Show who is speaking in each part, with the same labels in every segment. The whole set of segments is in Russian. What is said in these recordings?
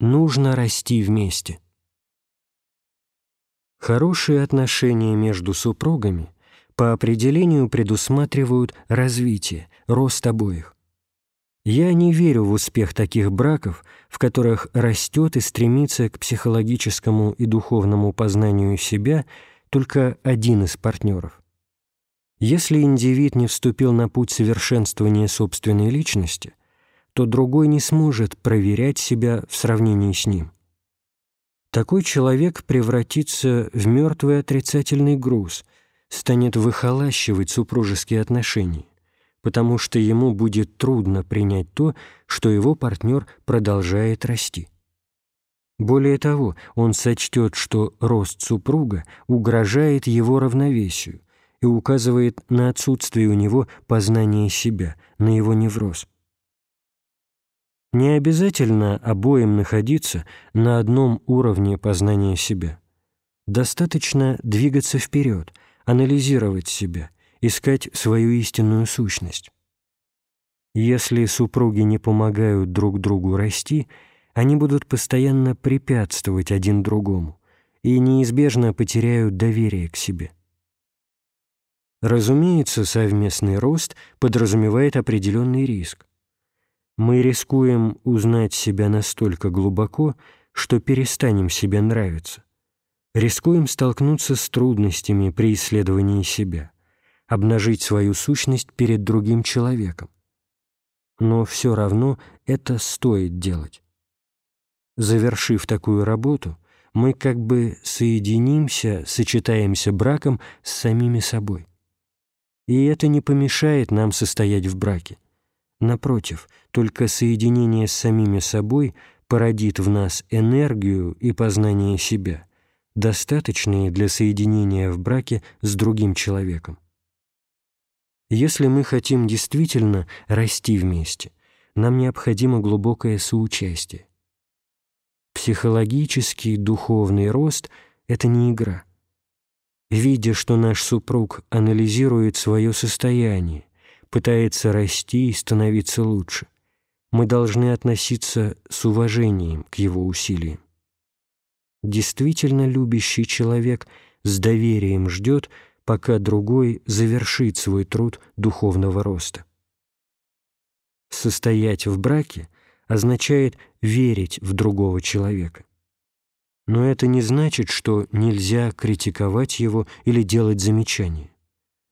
Speaker 1: Нужно расти вместе. Хорошие отношения между супругами по определению предусматривают развитие, рост обоих. Я не верю в успех таких браков, в которых растет и стремится к психологическому и духовному познанию себя только один из партнеров. Если индивид не вступил на путь совершенствования собственной личности, то другой не сможет проверять себя в сравнении с ним. Такой человек превратится в мертвый отрицательный груз, станет выхолащивать супружеские отношения, потому что ему будет трудно принять то, что его партнер продолжает расти. Более того, он сочтет, что рост супруга угрожает его равновесию и указывает на отсутствие у него познания себя, на его невроз. Не обязательно обоим находиться на одном уровне познания себя. Достаточно двигаться вперед, анализировать себя, искать свою истинную сущность. Если супруги не помогают друг другу расти, они будут постоянно препятствовать один другому и неизбежно потеряют доверие к себе. Разумеется, совместный рост подразумевает определенный риск. Мы рискуем узнать себя настолько глубоко, что перестанем себе нравиться. Рискуем столкнуться с трудностями при исследовании себя, обнажить свою сущность перед другим человеком. Но все равно это стоит делать. Завершив такую работу, мы как бы соединимся, сочетаемся браком с самими собой. И это не помешает нам состоять в браке. Напротив, только соединение с самими собой породит в нас энергию и познание себя, достаточные для соединения в браке с другим человеком. Если мы хотим действительно расти вместе, нам необходимо глубокое соучастие. Психологический духовный рост — это не игра — видя, что наш супруг анализирует свое состояние, пытается расти и становиться лучше, мы должны относиться с уважением к его усилиям. Действительно любящий человек с доверием ждет, пока другой завершит свой труд духовного роста. Состоять в браке означает верить в другого человека. Но это не значит, что нельзя критиковать его или делать замечания.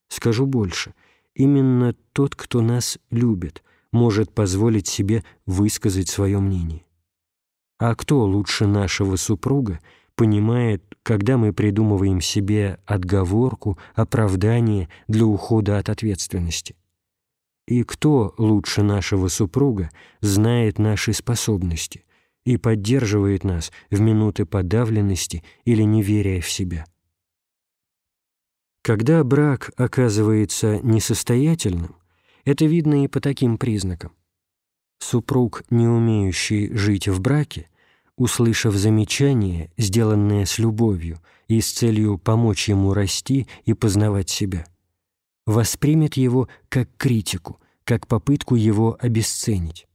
Speaker 1: Скажу больше. Именно тот, кто нас любит, может позволить себе высказать свое мнение. А кто лучше нашего супруга понимает, когда мы придумываем себе отговорку, оправдание для ухода от ответственности? И кто лучше нашего супруга знает наши способности – и поддерживает нас в минуты подавленности или неверия в себя. Когда брак оказывается несостоятельным, это видно и по таким признакам. Супруг, не умеющий жить в браке, услышав замечание, сделанное с любовью и с целью помочь ему расти и познавать себя, воспримет его как критику, как попытку его обесценить.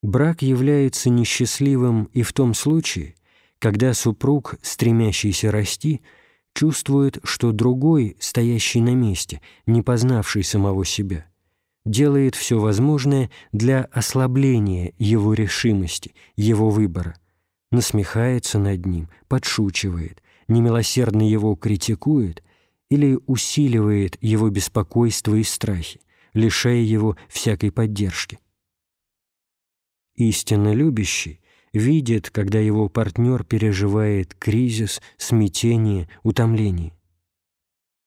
Speaker 1: Брак является несчастливым и в том случае, когда супруг, стремящийся расти, чувствует, что другой, стоящий на месте, не познавший самого себя, делает все возможное для ослабления его решимости, его выбора, насмехается над ним, подшучивает, немилосердно его критикует или усиливает его беспокойство и страхи, лишая его всякой поддержки. Истинно любящий видит, когда его партнер переживает кризис, смятение, утомление.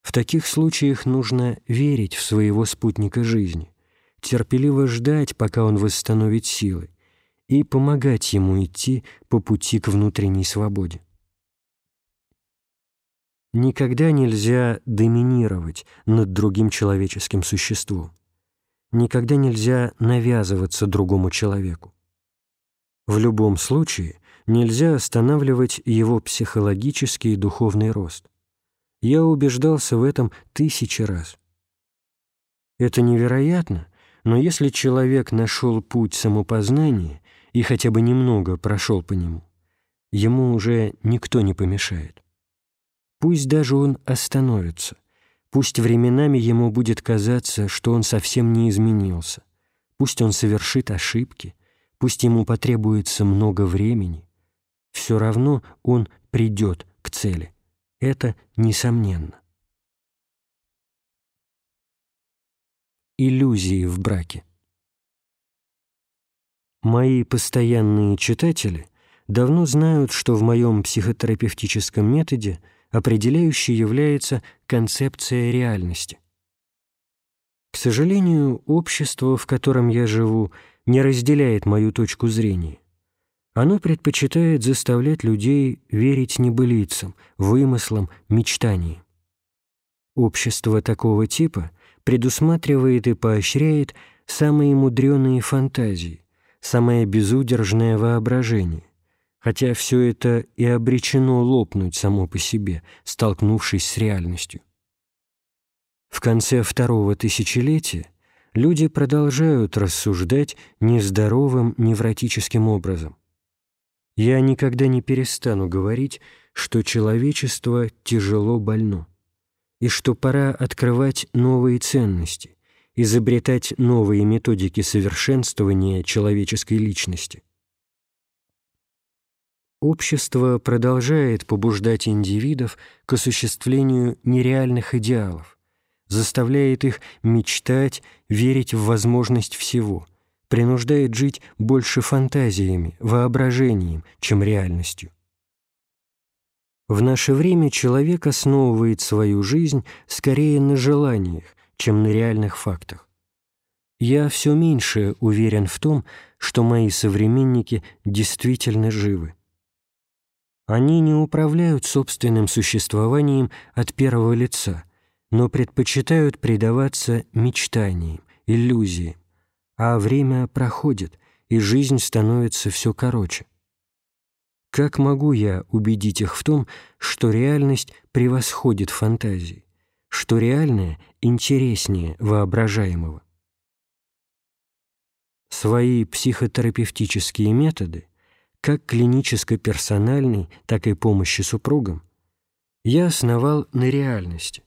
Speaker 1: В таких случаях нужно верить в своего спутника жизни, терпеливо ждать, пока он восстановит силы, и помогать ему идти по пути к внутренней свободе. Никогда нельзя доминировать над другим человеческим существом. Никогда нельзя навязываться другому человеку. В любом случае нельзя останавливать его психологический и духовный рост. Я убеждался в этом тысячи раз. Это невероятно, но если человек нашел путь самопознания и хотя бы немного прошел по нему, ему уже никто не помешает. Пусть даже он остановится, пусть временами ему будет казаться, что он совсем не изменился, пусть он совершит ошибки, пусть ему потребуется много времени, все равно он придет к цели. Это несомненно. Иллюзии в браке. Мои постоянные читатели давно знают, что в моем психотерапевтическом методе определяющей является концепция реальности. К сожалению, общество, в котором я живу, не разделяет мою точку зрения. Оно предпочитает заставлять людей верить небылицам, вымыслам, мечтаниям. Общество такого типа предусматривает и поощряет самые мудреные фантазии, самое безудержное воображение, хотя все это и обречено лопнуть само по себе, столкнувшись с реальностью. В конце второго тысячелетия люди продолжают рассуждать нездоровым невротическим образом. Я никогда не перестану говорить, что человечество тяжело больно, и что пора открывать новые ценности, изобретать новые методики совершенствования человеческой личности. Общество продолжает побуждать индивидов к осуществлению нереальных идеалов, заставляет их мечтать, верить в возможность всего – принуждает жить больше фантазиями, воображением, чем реальностью. В наше время человек основывает свою жизнь скорее на желаниях, чем на реальных фактах. Я все меньше уверен в том, что мои современники действительно живы. Они не управляют собственным существованием от первого лица, но предпочитают предаваться мечтаниям, иллюзиям а время проходит, и жизнь становится все короче. Как могу я убедить их в том, что реальность превосходит фантазии, что реальное интереснее воображаемого? Свои психотерапевтические методы, как клиническо-персональной, так и помощи супругам, я основал на реальности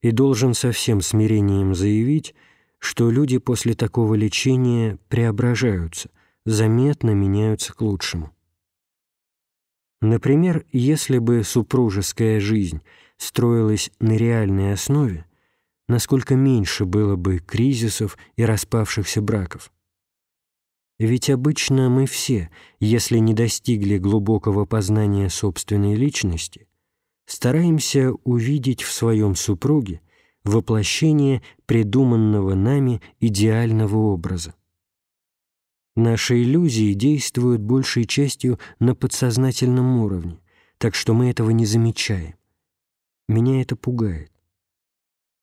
Speaker 1: и должен со всем смирением заявить, что люди после такого лечения преображаются, заметно меняются к лучшему. Например, если бы супружеская жизнь строилась на реальной основе, насколько меньше было бы кризисов и распавшихся браков. Ведь обычно мы все, если не достигли глубокого познания собственной личности, стараемся увидеть в своем супруге воплощение придуманного нами идеального образа. Наши иллюзии действуют большей частью на подсознательном уровне, так что мы этого не замечаем. Меня это пугает.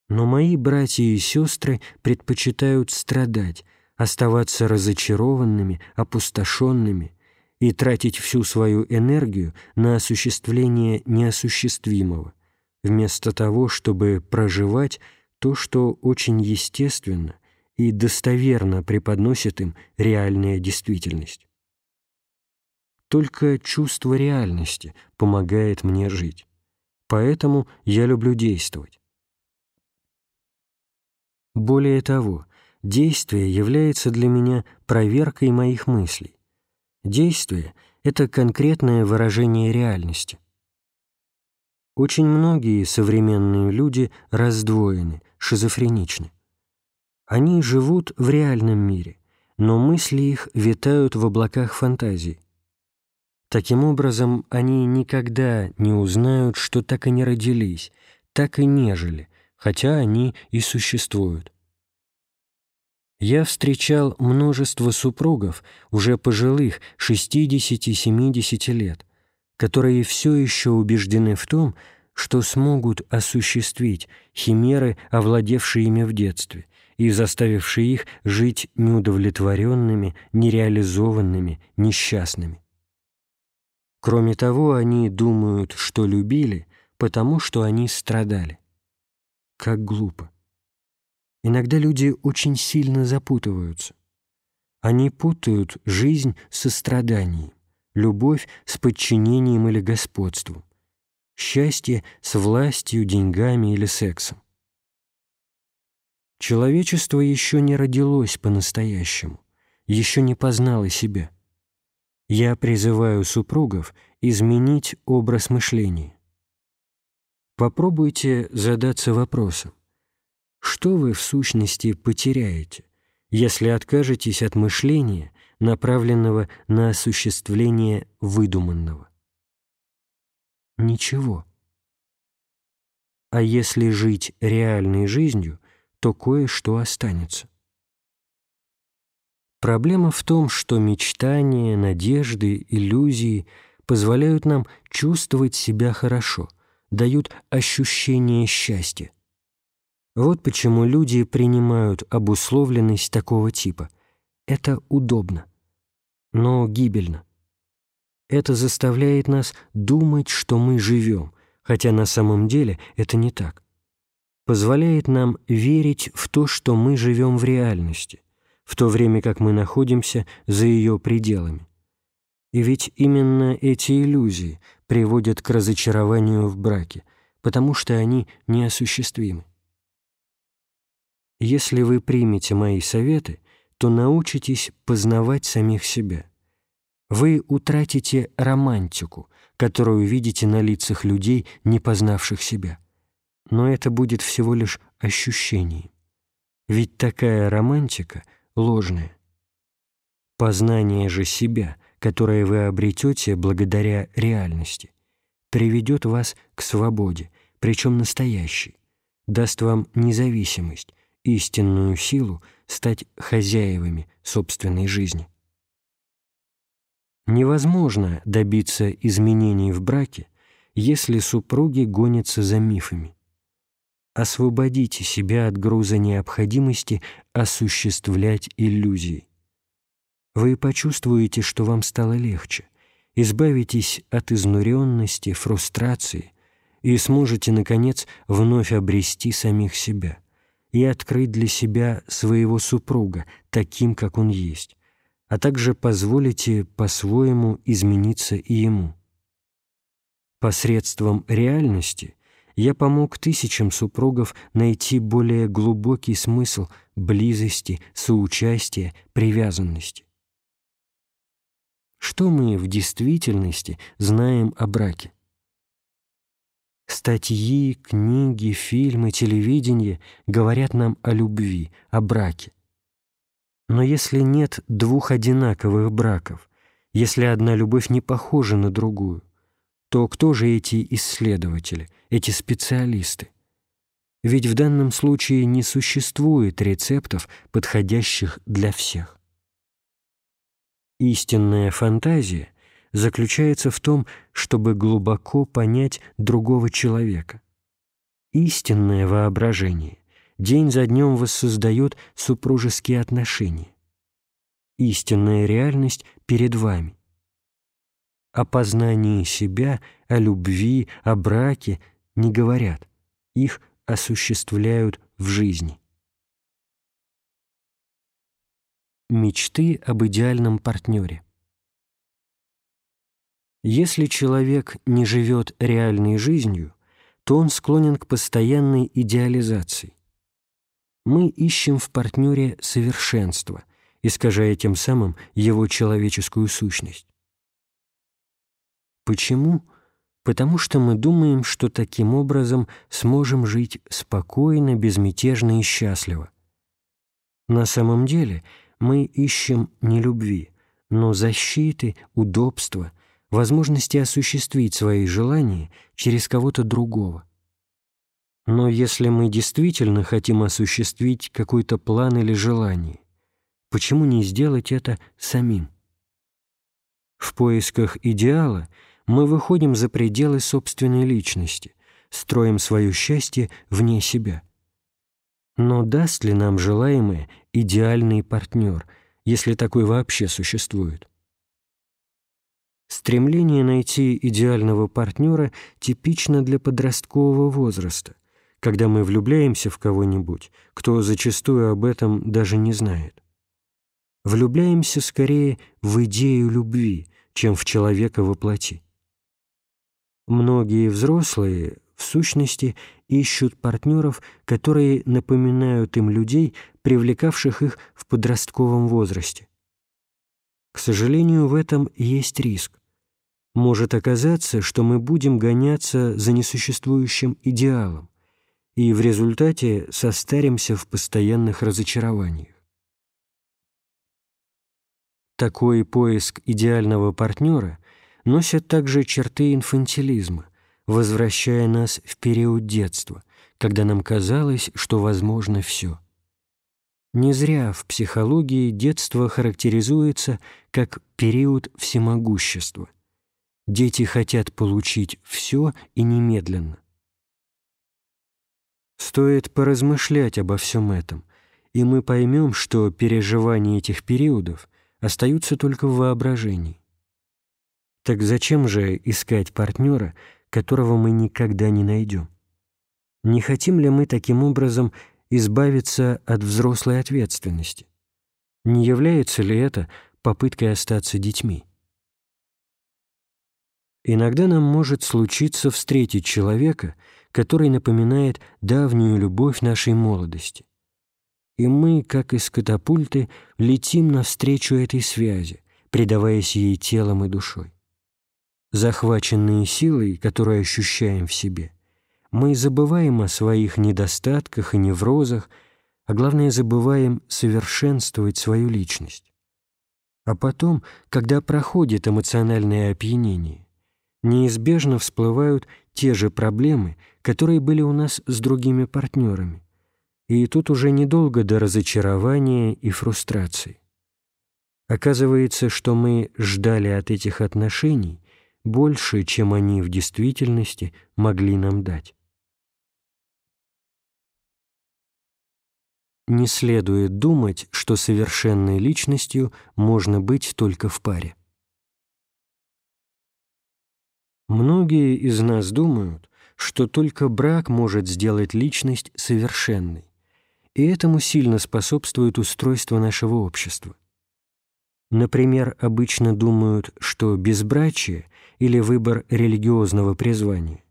Speaker 1: Но мои братья и сестры предпочитают страдать, оставаться разочарованными, опустошенными и тратить всю свою энергию на осуществление неосуществимого – вместо того, чтобы проживать то, что очень естественно и достоверно преподносит им реальная действительность. Только чувство реальности помогает мне жить. Поэтому я люблю действовать. Более того, действие является для меня проверкой моих мыслей. Действие — это конкретное выражение реальности. Очень многие современные люди раздвоены, шизофреничны. Они живут в реальном мире, но мысли их витают в облаках фантазий. Таким образом, они никогда не узнают, что так и не родились, так и не жили, хотя они и существуют. Я встречал множество супругов, уже пожилых, 60-70 лет, которые все еще убеждены в том, что смогут осуществить химеры, овладевшие ими в детстве, и заставившие их жить неудовлетворенными, нереализованными, несчастными. Кроме того, они думают, что любили, потому что они страдали. Как глупо. Иногда люди очень сильно запутываются. Они путают жизнь со страданием, любовь с подчинением или господством, счастье с властью, деньгами или сексом. Человечество еще не родилось по-настоящему, еще не познало себя. Я призываю супругов изменить образ мышления. Попробуйте задаться вопросом, что вы в сущности потеряете, если откажетесь от мышления, направленного на осуществление выдуманного? Ничего. А если жить реальной жизнью, то кое-что останется. Проблема в том, что мечтания, надежды, иллюзии позволяют нам чувствовать себя хорошо, дают ощущение счастья. Вот почему люди принимают обусловленность такого типа. Это удобно, но гибельно. Это заставляет нас думать, что мы живем, хотя на самом деле это не так позволяет нам верить в то, что мы живем в реальности, в то время как мы находимся за ее пределами. И ведь именно эти иллюзии приводят к разочарованию в браке, потому что они неосуществимы. Если вы примете мои советы, то научитесь познавать самих себя. Вы утратите романтику, которую видите на лицах людей, не познавших себя но это будет всего лишь ощущение. Ведь такая романтика ложная. Познание же себя, которое вы обретете благодаря реальности, приведет вас к свободе, причем настоящей, даст вам независимость, истинную силу стать хозяевами собственной жизни. Невозможно добиться изменений в браке, если супруги гонятся за мифами освободите себя от груза необходимости осуществлять иллюзии. Вы почувствуете, что вам стало легче, избавитесь от изнуренности, фрустрации и сможете, наконец, вновь обрести самих себя и открыть для себя своего супруга таким, как он есть, а также позволите по-своему измениться и ему. Посредством реальности – я помог тысячам супругов найти более глубокий смысл близости, соучастия, привязанности. Что мы в действительности знаем о браке? Статьи, книги, фильмы, телевидение говорят нам о любви, о браке. Но если нет двух одинаковых браков, если одна любовь не похожа на другую, то кто же эти исследователи, эти специалисты? Ведь в данном случае не существует рецептов, подходящих для всех. Истинная фантазия заключается в том, чтобы глубоко понять другого человека. Истинное воображение день за днем воссоздает супружеские отношения. Истинная реальность перед вами о познании себя, о любви, о браке не говорят, их осуществляют в жизни. Мечты об идеальном партнере. Если человек не живет реальной жизнью, то он склонен к постоянной идеализации. Мы ищем в партнере совершенство, искажая тем самым его человеческую сущность. Почему? Потому что мы думаем, что таким образом сможем жить спокойно, безмятежно и счастливо. На самом деле мы ищем не любви, но защиты, удобства, возможности осуществить свои желания через кого-то другого. Но если мы действительно хотим осуществить какой-то план или желание, почему не сделать это самим? В поисках идеала – мы выходим за пределы собственной личности, строим свое счастье вне себя. Но даст ли нам желаемое идеальный партнер, если такой вообще существует? Стремление найти идеального партнера типично для подросткового возраста, когда мы влюбляемся в кого-нибудь, кто зачастую об этом даже не знает. влюбляемся скорее в идею любви, чем в человека во плоти. Многие взрослые, в сущности, ищут партнеров, которые напоминают им людей, привлекавших их в подростковом возрасте. К сожалению, в этом есть риск. Может оказаться, что мы будем гоняться за несуществующим идеалом, и в результате состаримся в постоянных разочарованиях. Такой поиск идеального партнера носит также черты инфантилизма, возвращая нас в период детства, когда нам казалось, что возможно все. Не зря в психологии детство характеризуется как период всемогущества. Дети хотят получить все и немедленно. Стоит поразмышлять обо всем этом, и мы поймем, что переживания этих периодов остаются только в воображении. Так зачем же искать партнера, которого мы никогда не найдем? Не хотим ли мы таким образом избавиться от взрослой ответственности? Не является ли это попыткой остаться детьми? Иногда нам может случиться встретить человека, который напоминает давнюю любовь нашей молодости. И мы, как из катапульты, летим навстречу этой связи, предаваясь ей телом и душой. Захваченные силой, которую ощущаем в себе, мы забываем о своих недостатках и неврозах, а главное, забываем совершенствовать свою личность. А потом, когда проходит эмоциональное опьянение, неизбежно всплывают те же проблемы, которые были у нас с другими партнерами. И тут уже недолго до разочарования и фрустрации. Оказывается, что мы ждали от этих отношений больше, чем они в действительности могли нам дать. Не следует думать, что совершенной личностью можно быть только в паре. Многие из нас думают, что только брак может сделать личность совершенной, и этому сильно способствует устройство нашего общества. Например, обычно думают, что безбрачие или выбор религиозного призвания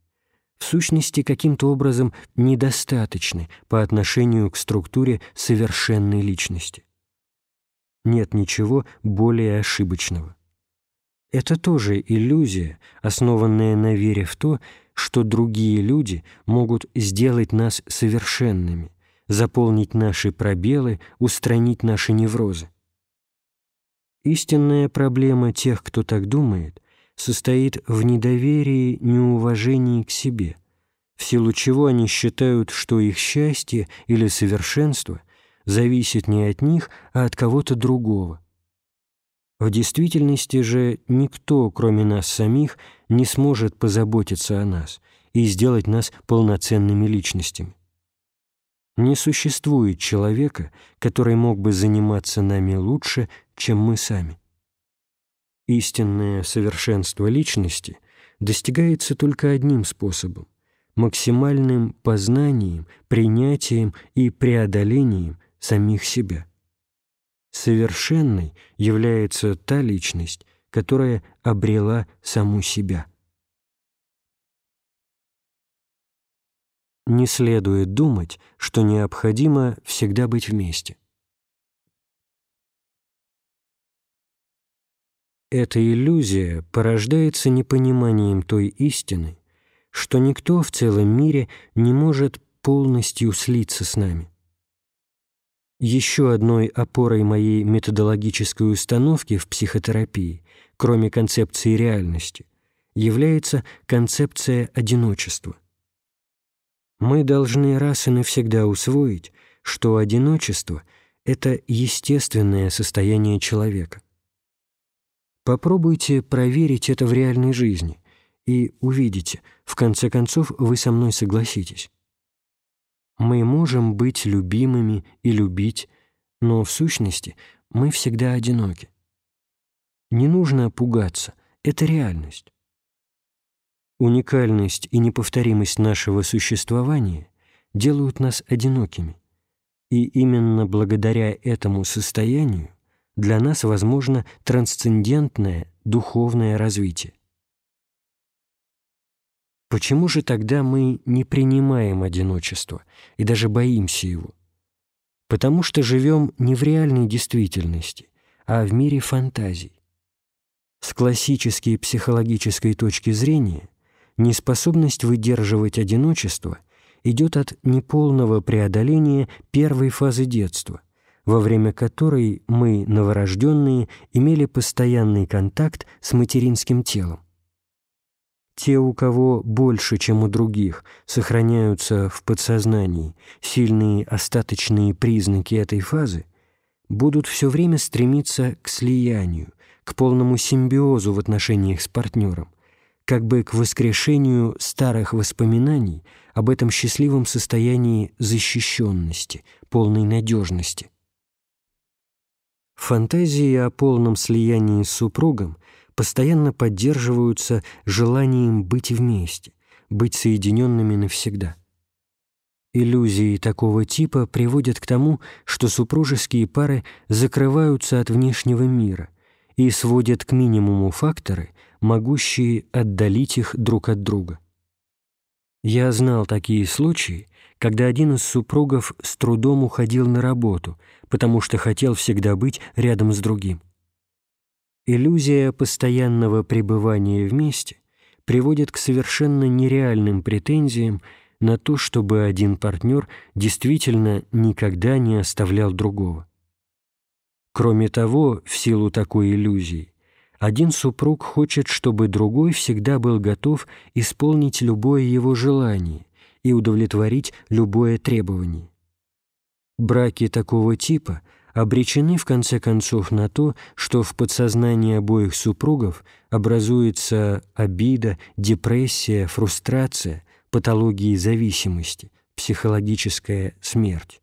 Speaker 1: в сущности каким-то образом недостаточны по отношению к структуре совершенной личности. Нет ничего более ошибочного. Это тоже иллюзия, основанная на вере в то, что другие люди могут сделать нас совершенными, заполнить наши пробелы, устранить наши неврозы. Истинная проблема тех, кто так думает, состоит в недоверии, неуважении к себе, в силу чего они считают, что их счастье или совершенство зависит не от них, а от кого-то другого. В действительности же никто, кроме нас самих, не сможет позаботиться о нас и сделать нас полноценными личностями. Не существует человека, который мог бы заниматься нами лучше, чем мы сами. Истинное совершенство личности достигается только одним способом – максимальным познанием, принятием и преодолением самих себя. Совершенной является та личность, которая обрела саму себя. Не следует думать, что необходимо всегда быть вместе. Эта иллюзия порождается непониманием той истины, что никто в целом мире не может полностью слиться с нами. Еще одной опорой моей методологической установки в психотерапии, кроме концепции реальности, является концепция одиночества. Мы должны раз и навсегда усвоить, что одиночество — это естественное состояние человека. Попробуйте проверить это в реальной жизни и увидите, в конце концов вы со мной согласитесь. Мы можем быть любимыми и любить, но в сущности мы всегда одиноки. Не нужно пугаться, это реальность. Уникальность и неповторимость нашего существования делают нас одинокими, и именно благодаря этому состоянию для нас возможно трансцендентное духовное развитие. Почему же тогда мы не принимаем одиночество и даже боимся его? Потому что живем не в реальной действительности, а в мире фантазий. С классической психологической точки зрения неспособность выдерживать одиночество идет от неполного преодоления первой фазы детства, во время которой мы, новорожденные, имели постоянный контакт с материнским телом. Те, у кого больше, чем у других, сохраняются в подсознании сильные остаточные признаки этой фазы, будут все время стремиться к слиянию, к полному симбиозу в отношениях с партнером, как бы к воскрешению старых воспоминаний об этом счастливом состоянии защищенности, полной надежности. Фантазии о полном слиянии с супругом постоянно поддерживаются желанием быть вместе, быть соединенными навсегда. Иллюзии такого типа приводят к тому, что супружеские пары закрываются от внешнего мира и сводят к минимуму факторы, могущие отдалить их друг от друга. Я знал такие случаи, когда один из супругов с трудом уходил на работу, потому что хотел всегда быть рядом с другим. Иллюзия постоянного пребывания вместе приводит к совершенно нереальным претензиям на то, чтобы один партнер действительно никогда не оставлял другого. Кроме того, в силу такой иллюзии, один супруг хочет, чтобы другой всегда был готов исполнить любое его желание и удовлетворить любое требование. Браки такого типа обречены в конце концов на то, что в подсознании обоих супругов образуется обида, депрессия, фрустрация, патологии зависимости, психологическая смерть.